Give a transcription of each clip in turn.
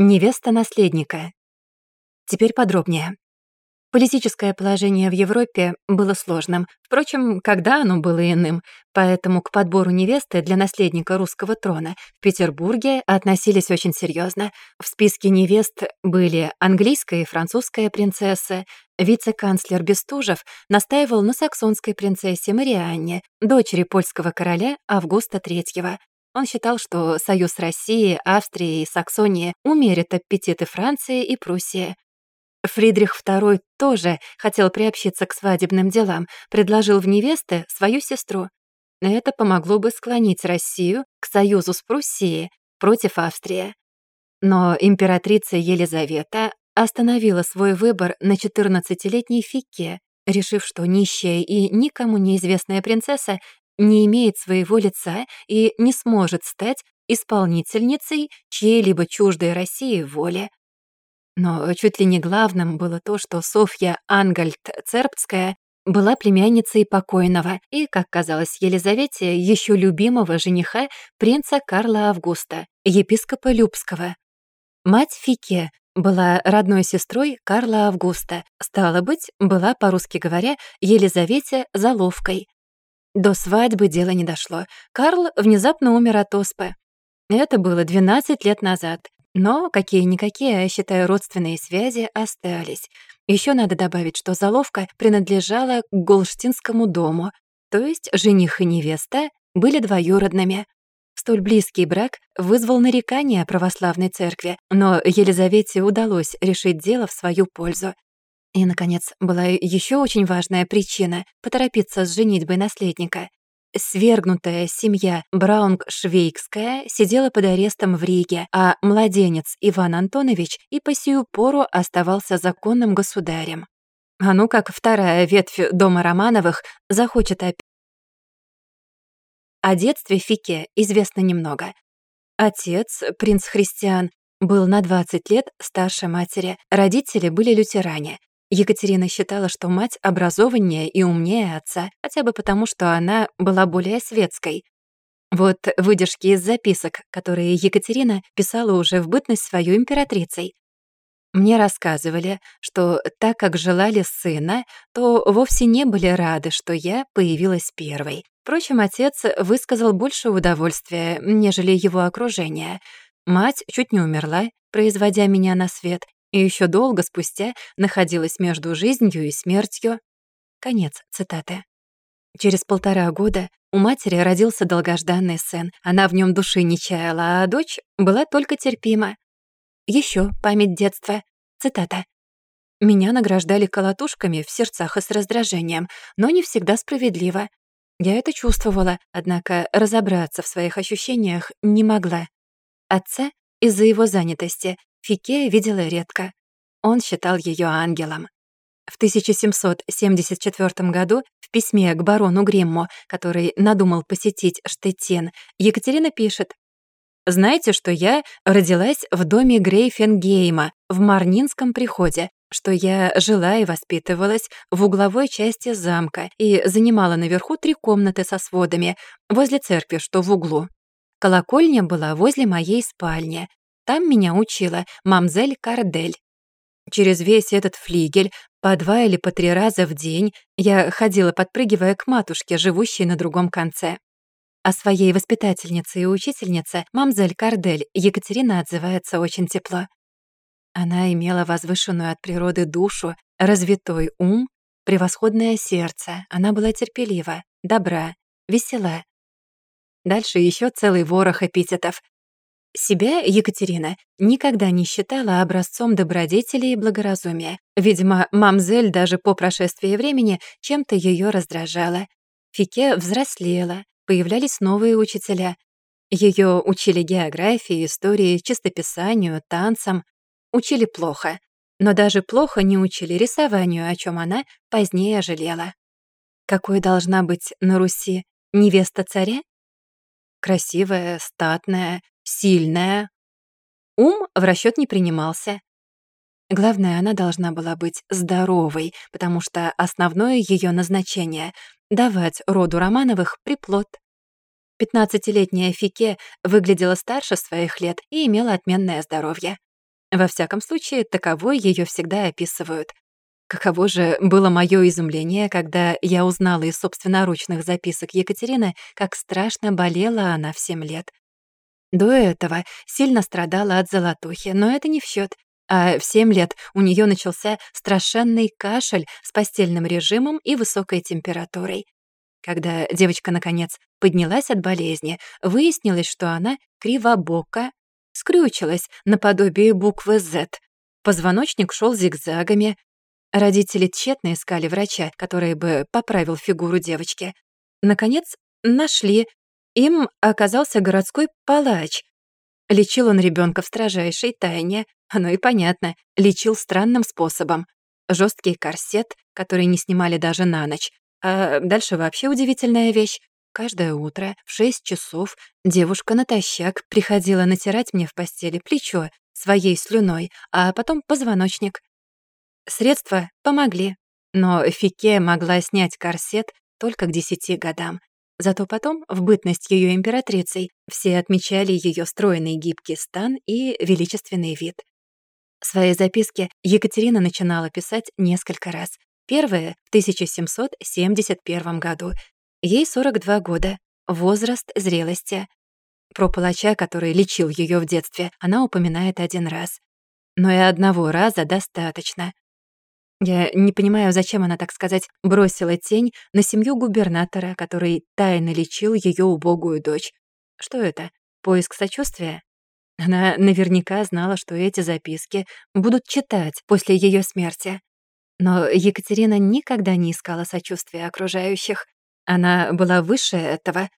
Невеста наследника. Теперь подробнее. Политическое положение в Европе было сложным. Впрочем, когда оно было иным, поэтому к подбору невесты для наследника русского трона в Петербурге относились очень серьезно. В списке невест были английская и французская принцессы. Вице-канцлер Бестужев настаивал на саксонской принцессе Марианне, дочери польского короля Августа III. Он считал, что союз России, Австрии и Саксонии умерит аппетиты Франции и Пруссии. Фридрих II тоже хотел приобщиться к свадебным делам, предложил в невесты свою сестру. Это помогло бы склонить Россию к союзу с Пруссией против Австрии. Но императрица Елизавета остановила свой выбор на 14-летней Фике, решив, что нищая и никому неизвестная принцесса не имеет своего лица и не сможет стать исполнительницей чьей-либо чуждой России воли. Но чуть ли не главным было то, что Софья Ангальд-Цербская была племянницей покойного и, как казалось Елизавете, еще любимого жениха принца Карла Августа, епископа Любского. Мать Фике была родной сестрой Карла Августа, стало быть, была, по-русски говоря, Елизавете Заловкой. До свадьбы дело не дошло. Карл внезапно умер от оспы. Это было 12 лет назад, но какие-никакие, я считаю, родственные связи остались. Еще надо добавить, что заловка принадлежала к Голштинскому дому, то есть жених и невеста были двоюродными. Столь близкий брак вызвал нарекания православной церкви, но Елизавете удалось решить дело в свою пользу. И, наконец, была еще очень важная причина — поторопиться с женитьбой наследника. Свергнутая семья Браунг-Швейгская сидела под арестом в Риге, а младенец Иван Антонович и по сию пору оставался законным государем. А ну как вторая ветвь дома Романовых захочет опять. О детстве Фике известно немного. Отец, принц Христиан, был на 20 лет старше матери, родители были лютеране. Екатерина считала, что мать образованнее и умнее отца, хотя бы потому, что она была более светской. Вот выдержки из записок, которые Екатерина писала уже в бытность свою императрицей. Мне рассказывали, что так как желали сына, то вовсе не были рады, что я появилась первой. Впрочем, отец высказал больше удовольствия, нежели его окружение. Мать чуть не умерла, производя меня на свет, и еще долго спустя находилась между жизнью и смертью. Конец цитаты. Через полтора года у матери родился долгожданный сын. Она в нем души не чаяла, а дочь была только терпима. Еще память детства. Цитата. «Меня награждали колотушками в сердцах и с раздражением, но не всегда справедливо. Я это чувствовала, однако разобраться в своих ощущениях не могла. Отца из-за его занятости Фике видела редко. Он считал ее ангелом. В 1774 году в письме к барону Гримму, который надумал посетить Штеттин, Екатерина пишет «Знаете, что я родилась в доме Грейфенгейма в Марнинском приходе, что я жила и воспитывалась в угловой части замка и занимала наверху три комнаты со сводами, возле церкви, что в углу. Колокольня была возле моей спальни. Там меня учила мамзель Кардель. Через весь этот флигель по два или по три раза в день я ходила, подпрыгивая к матушке, живущей на другом конце. О своей воспитательнице и учительнице мамзель Кардель Екатерина отзывается очень тепло. Она имела возвышенную от природы душу, развитой ум, превосходное сердце. Она была терпелива, добра, весела. Дальше еще целый ворох эпитетов. Себя Екатерина никогда не считала образцом добродетели и благоразумия. Видимо, мамзель даже по прошествии времени чем-то ее раздражала. Фике взрослела, появлялись новые учителя. Ее учили географии, истории, чистописанию, танцам. Учили плохо. Но даже плохо не учили рисованию, о чем она позднее жалела. Какой должна быть на Руси невеста царя? Красивая, статная, сильная. Ум в расчет не принимался. Главное, она должна была быть здоровой, потому что основное ее назначение — давать роду Романовых приплод. Пятнадцатилетняя Фике выглядела старше своих лет и имела отменное здоровье. Во всяком случае, таковой ее всегда описывают. Каково же было мое изумление, когда я узнала из собственноручных записок Екатерины, как страшно болела она в семь лет. До этого сильно страдала от золотухи, но это не в счет. А в семь лет у нее начался страшенный кашель с постельным режимом и высокой температурой. Когда девочка, наконец, поднялась от болезни, выяснилось, что она кривобока, скрючилась наподобие буквы «З». Позвоночник шел зигзагами, Родители тщетно искали врача, который бы поправил фигуру девочки. Наконец, нашли. Им оказался городской палач. Лечил он ребенка в строжайшей тайне. Оно и понятно. Лечил странным способом. Жесткий корсет, который не снимали даже на ночь. А дальше вообще удивительная вещь. Каждое утро в шесть часов девушка натощак приходила натирать мне в постели плечо своей слюной, а потом позвоночник. Средства помогли, но Фике могла снять корсет только к десяти годам. Зато потом, в бытность ее императрицей, все отмечали ее стройный гибкий стан и величественный вид. Свои записки Екатерина начинала писать несколько раз. Первое — в 1771 году. Ей 42 года, возраст зрелости. Про палача, который лечил ее в детстве, она упоминает один раз. Но и одного раза достаточно. Я не понимаю, зачем она, так сказать, бросила тень на семью губернатора, который тайно лечил ее убогую дочь. Что это? Поиск сочувствия? Она наверняка знала, что эти записки будут читать после ее смерти. Но Екатерина никогда не искала сочувствия окружающих. Она была выше этого.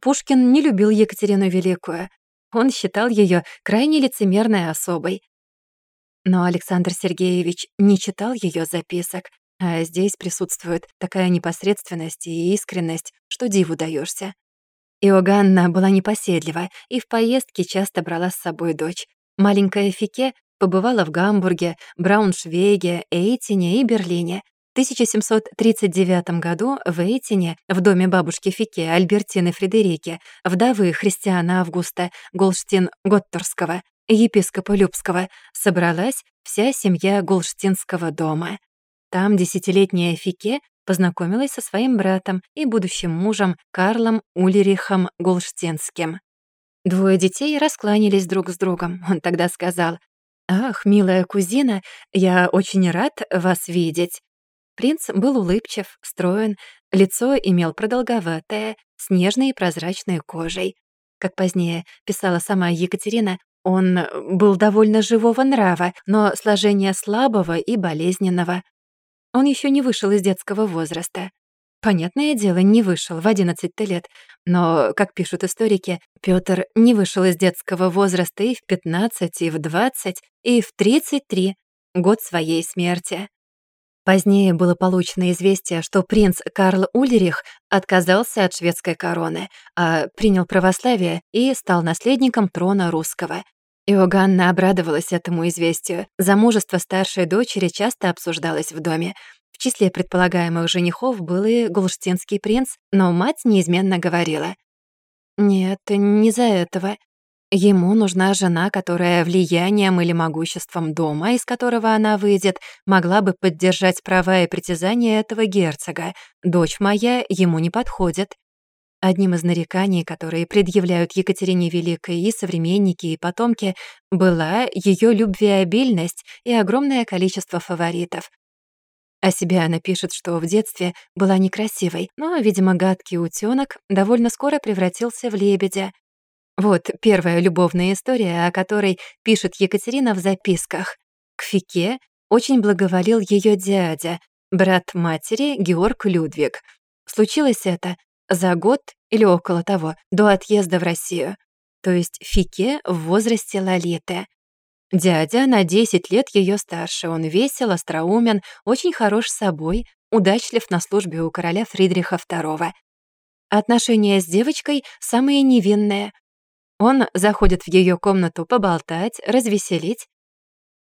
Пушкин не любил Екатерину Великую. Он считал ее крайне лицемерной особой, но Александр Сергеевич не читал ее записок, а здесь присутствует такая непосредственность и искренность, что диву даешься. Иоганна была непоседлива и в поездке часто брала с собой дочь. Маленькая Фике побывала в Гамбурге, Брауншвейге, Эйтине и Берлине. В 1739 году в Эйтине, в доме бабушки Фике Альбертины Фредерики, вдовы Христиана Августа Голштин-Готторского, епископа Любского, собралась вся семья Голштинского дома. Там десятилетняя Фике познакомилась со своим братом и будущим мужем Карлом Ульрихом Голштинским. Двое детей раскланялись друг с другом. Он тогда сказал, «Ах, милая кузина, я очень рад вас видеть». Принц был улыбчив, строен, лицо имел продолговатое, с нежной и прозрачной кожей. Как позднее писала сама Екатерина, он э, был довольно живого нрава, но сложения слабого и болезненного. Он еще не вышел из детского возраста. Понятное дело, не вышел в 11 лет, но, как пишут историки, Пётр не вышел из детского возраста и в 15, и в 20, и в 33, год своей смерти. Позднее было получено известие, что принц Карл Ульрих отказался от шведской короны, а принял православие и стал наследником трона русского. Иоганна обрадовалась этому известию. Замужество старшей дочери часто обсуждалось в доме. В числе предполагаемых женихов был и Голштинский принц, но мать неизменно говорила. «Нет, не за этого. Ему нужна жена, которая влиянием или могуществом дома, из которого она выйдет, могла бы поддержать права и притязания этого герцога. Дочь моя ему не подходит. Одним из нареканий, которые предъявляют Екатерине Великой и современники, и потомки, была ее любвеобильность и огромное количество фаворитов. О себе она пишет, что в детстве была некрасивой, но, видимо, гадкий утёнок довольно скоро превратился в лебедя. Вот первая любовная история, о которой пишет Екатерина в записках. К Фике очень благоволил ее дядя, брат матери Георг Людвиг. Случилось это за год или около того, до отъезда в Россию. То есть Фике в возрасте Лолиты. Дядя на 10 лет ее старше, он весел, остроумен, очень хорош собой, удачлив на службе у короля Фридриха II. Отношения с девочкой самые невинные. Он заходит в ее комнату поболтать, развеселить,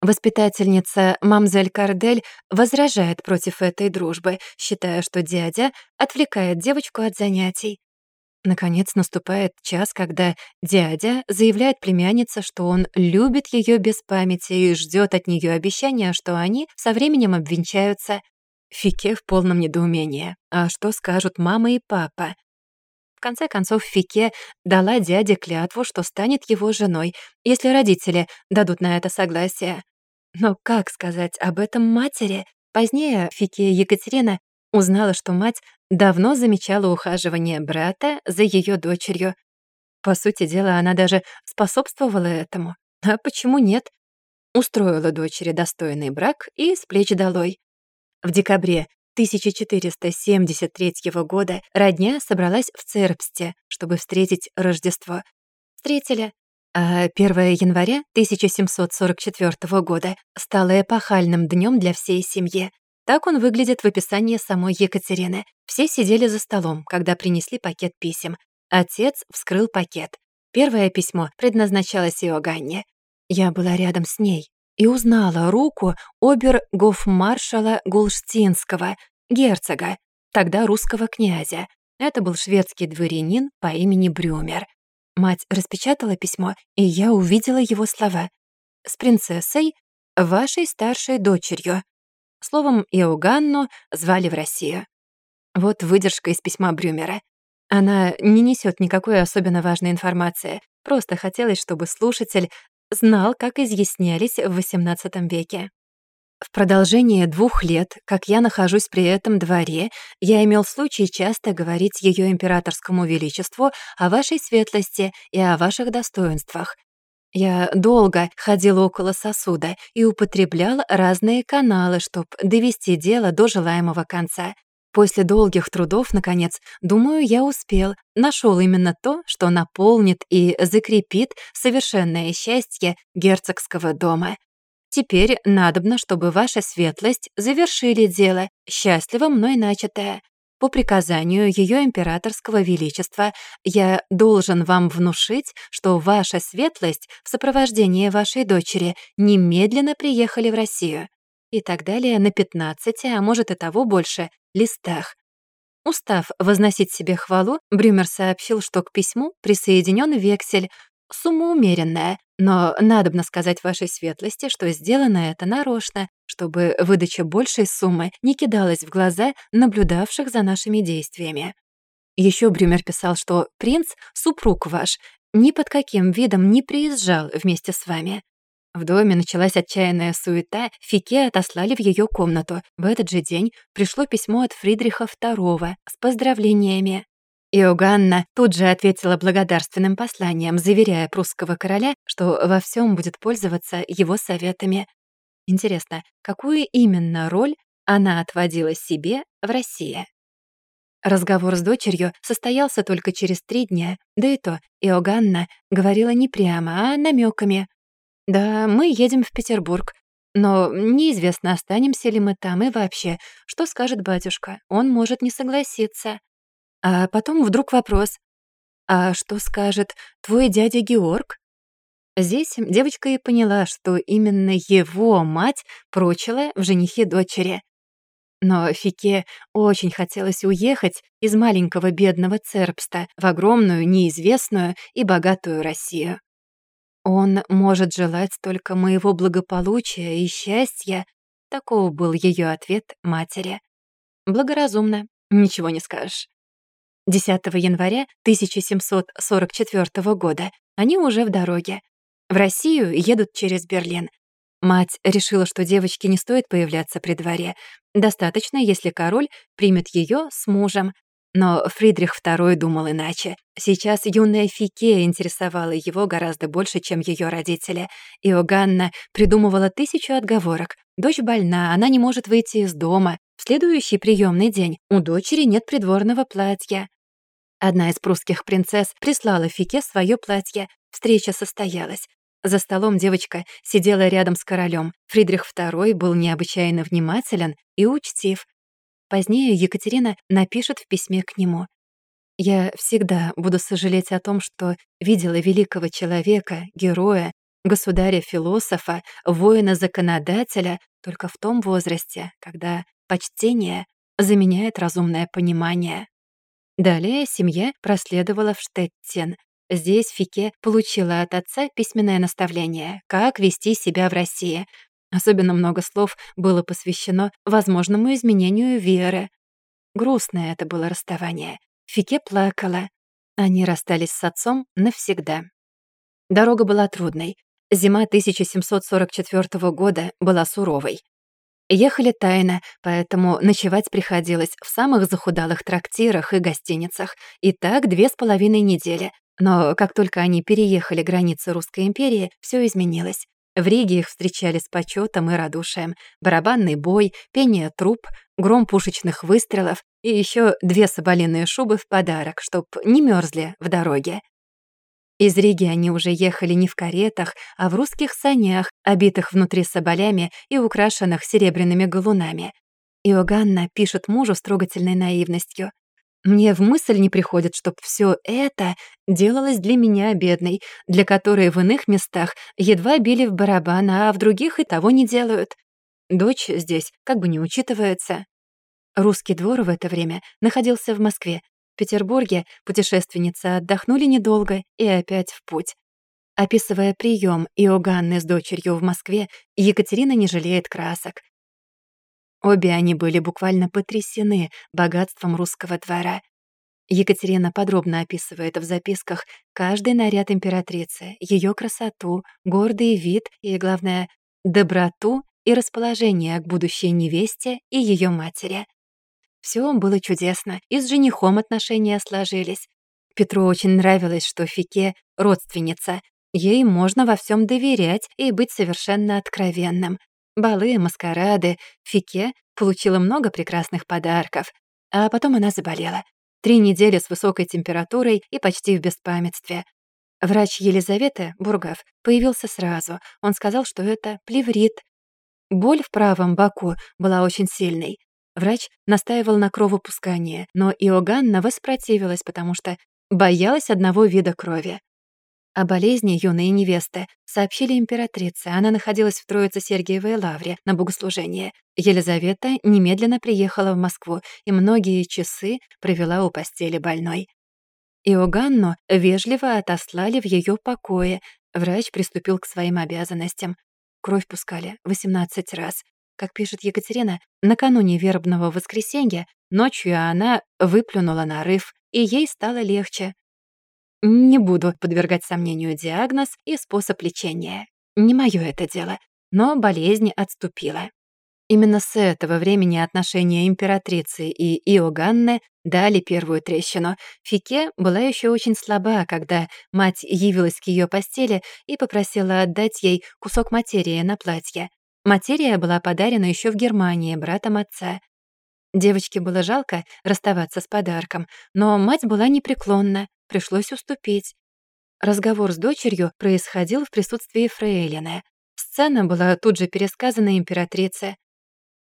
Воспитательница мамзель Кардель возражает против этой дружбы, считая, что дядя отвлекает девочку от занятий. Наконец наступает час, когда дядя заявляет племяннице, что он любит ее без памяти и ждет от нее обещания, что они со временем обвенчаются. Фике в полном недоумении. А что скажут мама и папа? В конце концов, Фике дала дяде клятву, что станет его женой, если родители дадут на это согласие. Но как сказать об этом матери? Позднее Фике Екатерина узнала, что мать давно замечала ухаживание брата за ее дочерью. По сути дела, она даже способствовала этому. А почему нет? Устроила дочери достойный брак и с плеч долой. В декабре 1473 года родня собралась в Цербсте, чтобы встретить Рождество. Встретили. А 1 января 1744 года стало эпохальным днем для всей семьи. Так он выглядит в описании самой Екатерины. Все сидели за столом, когда принесли пакет писем. Отец вскрыл пакет. Первое письмо предназначалось Иоганне. Я была рядом с ней и узнала руку обер-гофмаршала Гулштинского, герцога, тогда русского князя. Это был шведский дворянин по имени Брюмер. Мать распечатала письмо, и я увидела его слова. «С принцессой, вашей старшей дочерью, Словом, Иоганну звали в Россию. Вот выдержка из письма Брюмера. Она не несет никакой особенно важной информации. Просто хотелось, чтобы слушатель знал, как изъяснялись в XVIII веке. В продолжение двух лет, как я нахожусь при этом дворе, я имел случай часто говорить Ее императорскому величеству о вашей светлости и о ваших достоинствах, я долго ходила около сосуда и употреблял разные каналы, чтобы довести дело до желаемого конца. После долгих трудов, наконец, думаю, я успел, нашел именно то, что наполнит и закрепит совершенное счастье герцогского дома. Теперь надобно, чтобы ваша светлость завершили дело, счастливо мной начатое. По приказанию Ее Императорского Величества я должен вам внушить, что ваша светлость в сопровождении вашей дочери немедленно приехали в Россию. И так далее на 15, а может и того больше, листах. Устав возносить себе хвалу, Брюмер сообщил, что к письму присоединен вексель, сумма умеренная, но надобно сказать вашей светлости, что сделано это нарочно, чтобы выдача большей суммы не кидалась в глаза наблюдавших за нашими действиями. Еще Брюмер писал, что принц, супруг ваш, ни под каким видом не приезжал вместе с вами. В доме началась отчаянная суета, Фике отослали в ее комнату. В этот же день пришло письмо от Фридриха II с поздравлениями. Иоганна тут же ответила благодарственным посланием, заверяя прусского короля, что во всем будет пользоваться его советами. Интересно, какую именно роль она отводила себе в России? Разговор с дочерью состоялся только через три дня, да и то Иоганна говорила не прямо, а намеками. «Да, мы едем в Петербург, но неизвестно, останемся ли мы там и вообще. Что скажет батюшка? Он может не согласиться». А потом вдруг вопрос. «А что скажет твой дядя Георг?» Здесь девочка и поняла, что именно его мать прочила в женихе дочери. Но Фике очень хотелось уехать из маленького бедного Цербста в огромную, неизвестную и богатую Россию. «Он может желать только моего благополучия и счастья», таков был ее ответ матери. Благоразумно, ничего не скажешь. 10 января 1744 года они уже в дороге. В Россию едут через Берлин. Мать решила, что девочке не стоит появляться при дворе. Достаточно, если король примет ее с мужем. Но Фридрих II думал иначе. Сейчас юная Фике интересовала его гораздо больше, чем ее родители. Иоганна придумывала тысячу отговорок. Дочь больна, она не может выйти из дома. В следующий приемный день у дочери нет придворного платья. Одна из прусских принцесс прислала Фике свое платье. Встреча состоялась. За столом девочка сидела рядом с королем. Фридрих II был необычайно внимателен и учтив. Позднее Екатерина напишет в письме к нему. «Я всегда буду сожалеть о том, что видела великого человека, героя, государя-философа, воина-законодателя только в том возрасте, когда почтение заменяет разумное понимание». Далее семья проследовала в Штеттен. Здесь Фике получила от отца письменное наставление, как вести себя в России. Особенно много слов было посвящено возможному изменению веры. Грустное это было расставание. Фике плакала. Они расстались с отцом навсегда. Дорога была трудной. Зима 1744 года была суровой. Ехали тайно, поэтому ночевать приходилось в самых захудалых трактирах и гостиницах. И так две с половиной недели. Но как только они переехали границы Русской империи, все изменилось. В Риге их встречали с почетом и радушием. Барабанный бой, пение труп, гром пушечных выстрелов и еще две соболиные шубы в подарок, чтоб не мерзли в дороге. Из Риги они уже ехали не в каретах, а в русских санях, обитых внутри соболями и украшенных серебряными галунами. Иоганна пишет мужу с трогательной наивностью. «Мне в мысль не приходит, чтоб все это делалось для меня бедной, для которой в иных местах едва били в барабан, а в других и того не делают. Дочь здесь как бы не учитывается». Русский двор в это время находился в Москве, Петербурге путешественницы отдохнули недолго и опять в путь. Описывая прием Иоганны с дочерью в Москве, Екатерина не жалеет красок. Обе они были буквально потрясены богатством русского двора. Екатерина подробно описывает в записках каждый наряд императрицы, ее красоту, гордый вид и, главное, доброту и расположение к будущей невесте и ее матери. Все было чудесно, и с женихом отношения сложились. Петру очень нравилось, что Фике — родственница. Ей можно во всем доверять и быть совершенно откровенным. Балы, маскарады. Фике получила много прекрасных подарков. А потом она заболела. Три недели с высокой температурой и почти в беспамятстве. Врач Елизаветы, Бургов, появился сразу. Он сказал, что это плеврит. Боль в правом боку была очень сильной. Врач настаивал на кровопускании, но Иоганна воспротивилась, потому что боялась одного вида крови. О болезни юной невесты сообщили императрице. Она находилась в Троице-Сергиевой лавре на богослужении. Елизавета немедленно приехала в Москву и многие часы провела у постели больной. Иоганну вежливо отослали в ее покое. Врач приступил к своим обязанностям. Кровь пускали 18 раз. Как пишет Екатерина, накануне вербного воскресенья ночью она выплюнула нарыв, и ей стало легче. Не буду подвергать сомнению диагноз и способ лечения. Не моё это дело, но болезнь отступила. Именно с этого времени отношения императрицы и Иоганны дали первую трещину. Фике была еще очень слаба, когда мать явилась к ее постели и попросила отдать ей кусок материи на платье. Материя была подарена еще в Германии братом отца. Девочке было жалко расставаться с подарком, но мать была непреклонна, пришлось уступить. Разговор с дочерью происходил в присутствии фрейлины. Сцена была тут же пересказана императрице.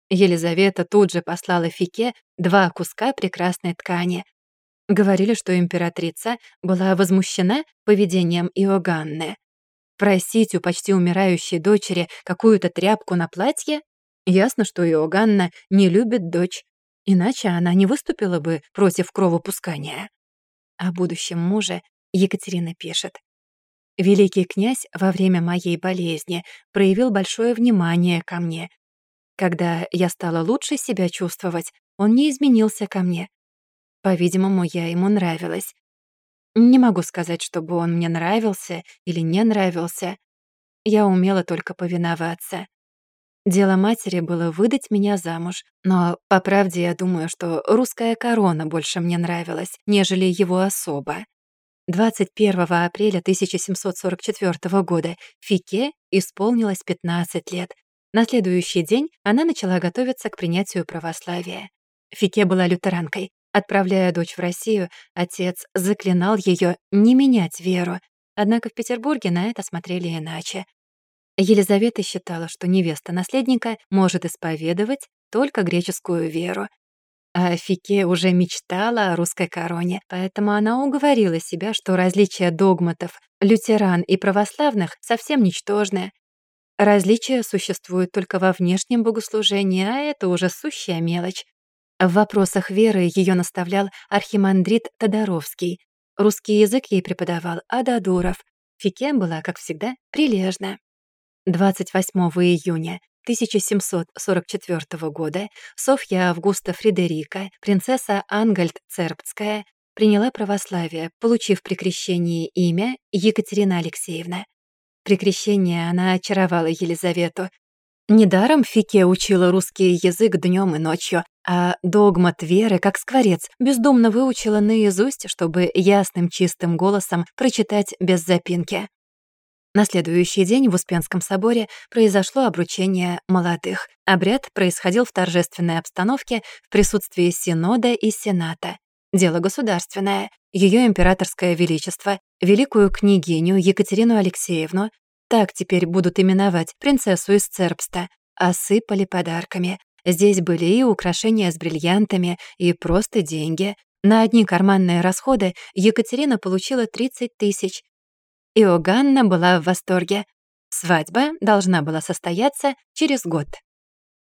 Елизавета тут же послала Фике два куска прекрасной ткани. Говорили, что императрица была возмущена поведением Иоганны. Просить у почти умирающей дочери какую-то тряпку на платье? Ясно, что Иоганна не любит дочь, иначе она не выступила бы против кровопускания. О будущем муже Екатерина пишет. «Великий князь во время моей болезни проявил большое внимание ко мне. Когда я стала лучше себя чувствовать, он не изменился ко мне. По-видимому, я ему нравилась. Не могу сказать, чтобы он мне нравился или не нравился. Я умела только повиноваться. Дело матери было выдать меня замуж, но, по правде, я думаю, что русская корона больше мне нравилась, нежели его особа. 21 апреля 1744 года Фике исполнилось 15 лет. На следующий день она начала готовиться к принятию православия. Фике была лютеранкой, Отправляя дочь в Россию, отец заклинал ее не менять веру, однако в Петербурге на это смотрели иначе. Елизавета считала, что невеста наследника может исповедовать только греческую веру. А Фике уже мечтала о русской короне, поэтому она уговорила себя, что различия догматов лютеран и православных совсем ничтожны. Различия существуют только во внешнем богослужении, а это уже сущая мелочь. В вопросах веры ее наставлял архимандрит Тодоровский. Русский язык ей преподавал Ададуров. Фике была, как всегда, прилежна. 28 июня 1744 года Софья Августа Фредерика, принцесса Ангальд-Цербцкая, приняла православие, получив при крещении имя Екатерина Алексеевна. При крещении она очаровала Елизавету. Недаром Фике учила русский язык днем и ночью, а догмат веры, как скворец, бездумно выучила наизусть, чтобы ясным чистым голосом прочитать без запинки. На следующий день в Успенском соборе произошло обручение молодых. Обряд происходил в торжественной обстановке в присутствии Синода и Сената. Дело государственное. Ее императорское величество, великую княгиню Екатерину Алексеевну, так теперь будут именовать принцессу из Цербста, осыпали подарками. Здесь были и украшения с бриллиантами, и просто деньги. На одни карманные расходы Екатерина получила 30 тысяч. Иоганна была в восторге. Свадьба должна была состояться через год.